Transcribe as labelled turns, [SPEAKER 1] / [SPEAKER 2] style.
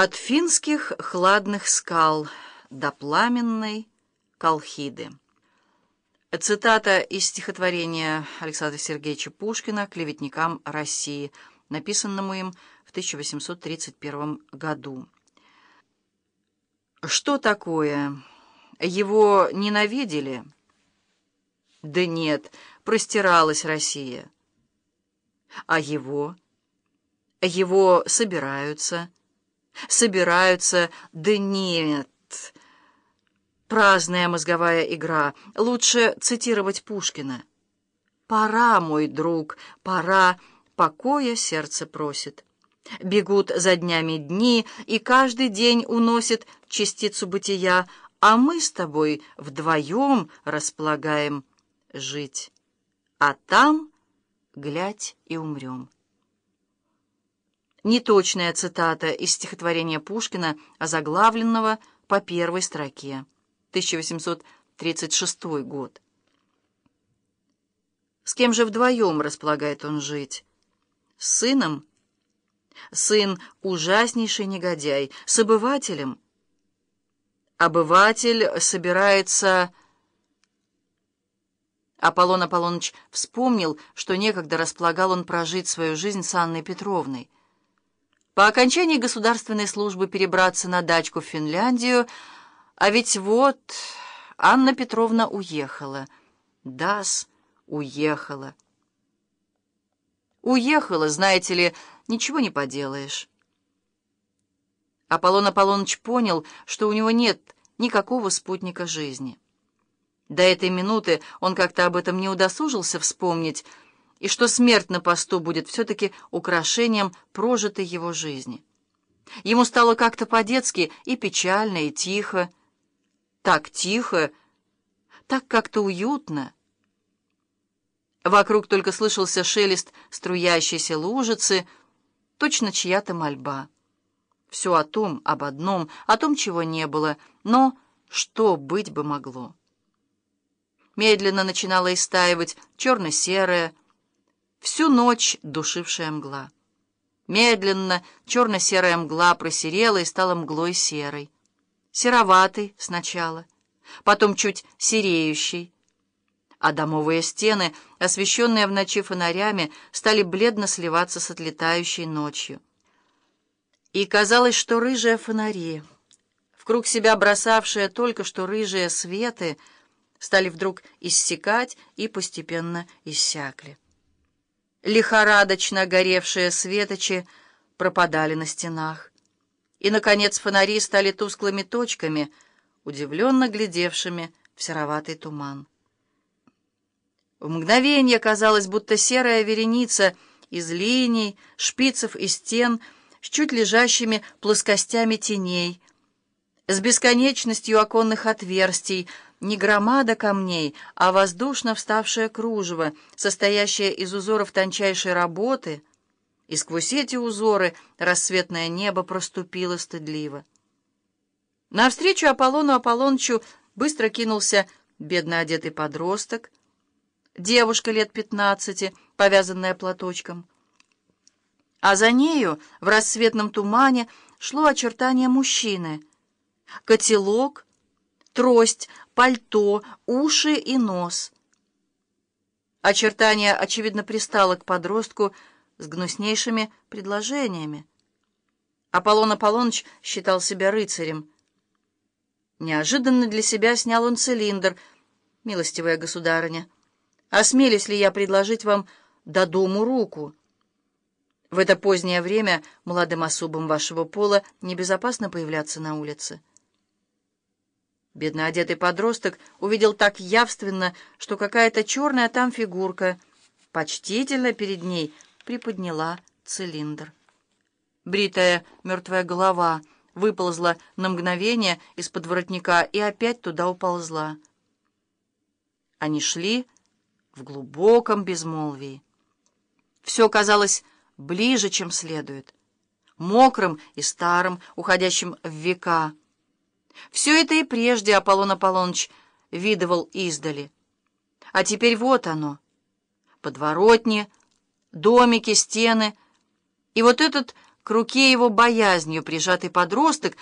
[SPEAKER 1] От финских хладных скал до пламенной Колхиды. Цитата из стихотворения Александра Сергеевича Пушкина «Клеветникам России», написанному им в 1831 году. Что такое? Его ненавидели? Да нет, простиралась Россия. А его? Его собираются собираются, да нет. Праздная мозговая игра. Лучше цитировать Пушкина. «Пора, мой друг, пора, покоя сердце просит». Бегут за днями дни, и каждый день уносит частицу бытия, а мы с тобой вдвоем располагаем жить. А там, глядь, и умрем. Неточная цитата из стихотворения Пушкина, озаглавленного по первой строке. 1836 год. С кем же вдвоем располагает он жить? С сыном? Сын — ужаснейший негодяй. С обывателем? Обыватель собирается... Аполлон Аполлоныч вспомнил, что некогда располагал он прожить свою жизнь с Анной Петровной. По окончании государственной службы перебраться на дачку в Финляндию, а ведь вот Анна Петровна уехала. Дас уехала. Уехала, знаете ли, ничего не поделаешь. Аполлон Аполлоныч понял, что у него нет никакого спутника жизни. До этой минуты он как-то об этом не удосужился вспомнить, и что смерть на посту будет все-таки украшением прожитой его жизни. Ему стало как-то по-детски и печально, и тихо. Так тихо, так как-то уютно. Вокруг только слышался шелест струящейся лужицы, точно чья-то мольба. Все о том, об одном, о том, чего не было, но что быть бы могло. Медленно начинала истаивать черно-серое, всю ночь душившая мгла. Медленно черно-серая мгла просерела и стала мглой серой. Сероватой сначала, потом чуть сереющей. А домовые стены, освещенные в ночи фонарями, стали бледно сливаться с отлетающей ночью. И казалось, что рыжие фонари, в круг себя бросавшие только что рыжие светы, стали вдруг иссякать и постепенно иссякли. Лихорадочно горевшие светочи пропадали на стенах. И, наконец, фонари стали тусклыми точками, удивленно глядевшими в сероватый туман. В мгновение казалось, будто серая вереница из линий, шпицев и стен с чуть лежащими плоскостями теней, с бесконечностью оконных отверстий — не громада камней, а воздушно вставшее кружево, состоящее из узоров тончайшей работы, и сквозь эти узоры рассветное небо проступило стыдливо. Навстречу Аполлону Аполлончу быстро кинулся бедно одетый подросток, девушка лет пятнадцати, повязанная платочком. А за нею в рассветном тумане шло очертание мужчины. Котелок, трость, пальто, уши и нос. Очертание, очевидно, пристало к подростку с гнуснейшими предложениями. Аполлон Аполлоныч считал себя рыцарем. Неожиданно для себя снял он цилиндр. «Милостивая государыня, осмелюсь ли я предложить вам до дому руку?» В это позднее время молодым особам вашего пола небезопасно появляться на улице. Бедно одетый подросток увидел так явственно, что какая-то черная там фигурка почтительно перед ней приподняла цилиндр. Бритая мертвая голова выползла на мгновение из-под воротника и опять туда уползла. Они шли в глубоком безмолвии. Все казалось ближе, чем следует, мокрым и старым, уходящим в века, все это и прежде Аполлон Аполлоныч видывал издали. А теперь вот оно. Подворотни, домики, стены. И вот этот К руке его боязнью прижатый подросток